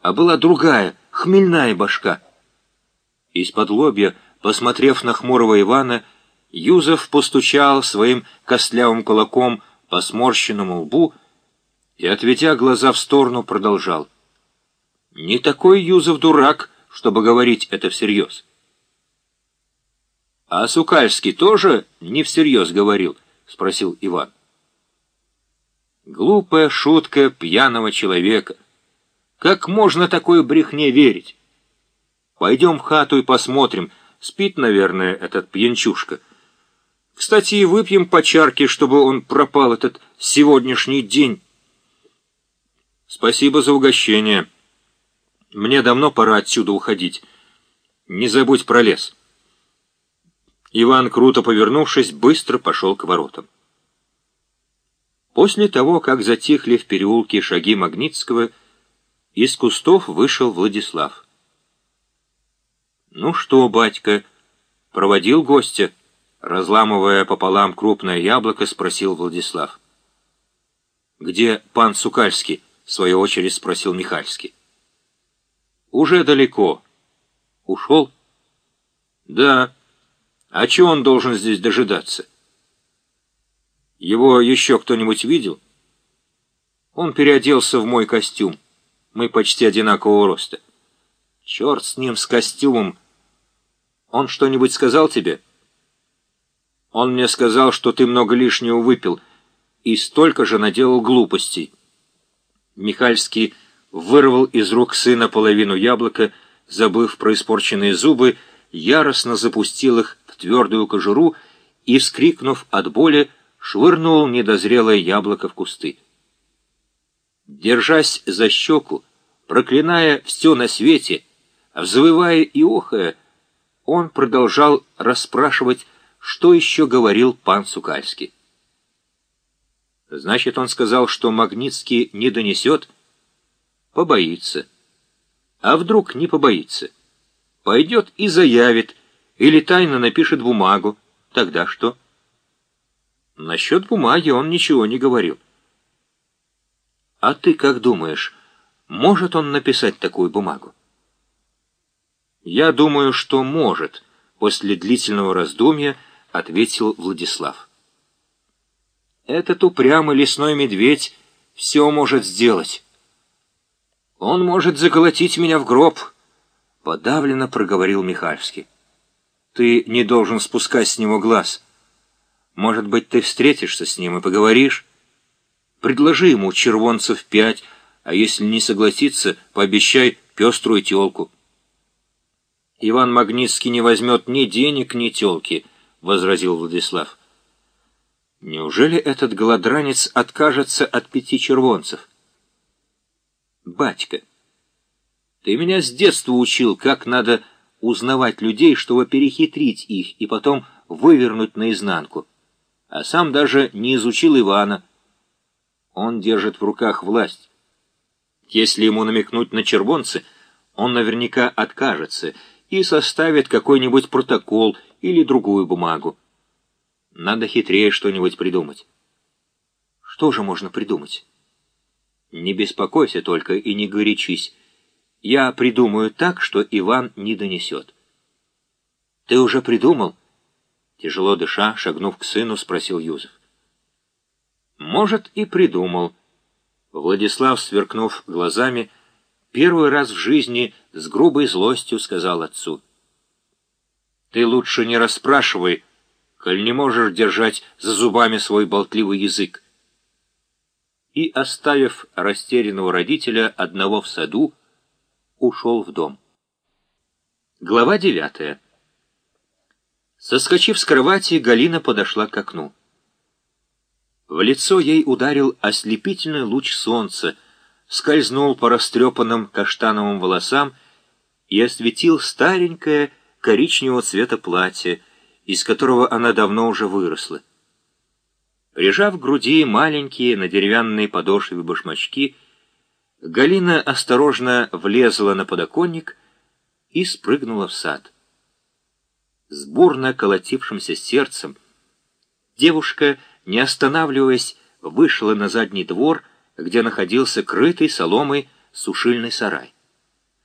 а была другая, хмельная башка. Из-под лобья, посмотрев на хмурого Ивана, Юзов постучал своим костлявым кулаком по сморщенному лбу и, отведя глаза в сторону, продолжал. «Не такой Юзов дурак, чтобы говорить это всерьез». «А Сукальский тоже не всерьез говорил?» — спросил Иван. Глупая шутка пьяного человека. Как можно такой брехне верить? Пойдем в хату и посмотрим. Спит, наверное, этот пьянчушка. Кстати, и выпьем по чарке, чтобы он пропал этот сегодняшний день. Спасибо за угощение. Мне давно пора отсюда уходить. Не забудь про лес. Иван, круто повернувшись, быстро пошел к воротам. После того, как затихли в переулке шаги Магнитского, из кустов вышел Владислав. «Ну что, батька, проводил гостя?» Разламывая пополам крупное яблоко, спросил Владислав. «Где пан Сукальский?» — в свою очередь спросил Михальский. «Уже далеко. Ушел?» «Да. А чего он должен здесь дожидаться?» Его еще кто-нибудь видел? Он переоделся в мой костюм. Мы почти одинакового роста. Черт с ним, с костюмом. Он что-нибудь сказал тебе? Он мне сказал, что ты много лишнего выпил и столько же наделал глупостей. Михальский вырвал из рук сына половину яблока, забыв про испорченные зубы, яростно запустил их в твердую кожуру и, вскрикнув от боли, швырнул недозрелое яблоко в кусты. Держась за щеку, проклиная все на свете, взвывая и охая, он продолжал расспрашивать, что еще говорил пан Сукальский. Значит, он сказал, что Магнитский не донесет? Побоится. А вдруг не побоится? Пойдет и заявит, или тайно напишет бумагу. Тогда что? Насчет бумаги он ничего не говорил. А ты как думаешь, может он написать такую бумагу? Я думаю, что может, после длительного раздумья ответил Владислав. Этот упрямый лесной медведь все может сделать. Он может заколотить меня в гроб, подавленно проговорил Михальский. Ты не должен спускать с него глаз. Может быть, ты встретишься с ним и поговоришь? Предложи ему червонцев пять, а если не согласится, пообещай пеструю телку. Иван Магнитский не возьмет ни денег, ни телки, — возразил Владислав. Неужели этот голодранец откажется от пяти червонцев? Батька, ты меня с детства учил, как надо узнавать людей, чтобы перехитрить их и потом вывернуть наизнанку а сам даже не изучил Ивана. Он держит в руках власть. Если ему намекнуть на червонцы, он наверняка откажется и составит какой-нибудь протокол или другую бумагу. Надо хитрее что-нибудь придумать. Что же можно придумать? Не беспокойся только и не горячись. Я придумаю так, что Иван не донесет. Ты уже придумал? Тяжело дыша, шагнув к сыну, спросил Юзеф. Может, и придумал. Владислав, сверкнув глазами, первый раз в жизни с грубой злостью сказал отцу. «Ты лучше не расспрашивай, коль не можешь держать за зубами свой болтливый язык». И, оставив растерянного родителя одного в саду, ушел в дом. Глава девятая. Соскочив с кровати, Галина подошла к окну. В лицо ей ударил ослепительный луч солнца, скользнул по растрепанным каштановым волосам и осветил старенькое коричневого цвета платье, из которого она давно уже выросла. Прижав к груди маленькие на деревянные подошвы башмачки, Галина осторожно влезла на подоконник и спрыгнула в сад с бурно колотившимся сердцем, девушка, не останавливаясь, вышла на задний двор, где находился крытый соломой сушильный сарай.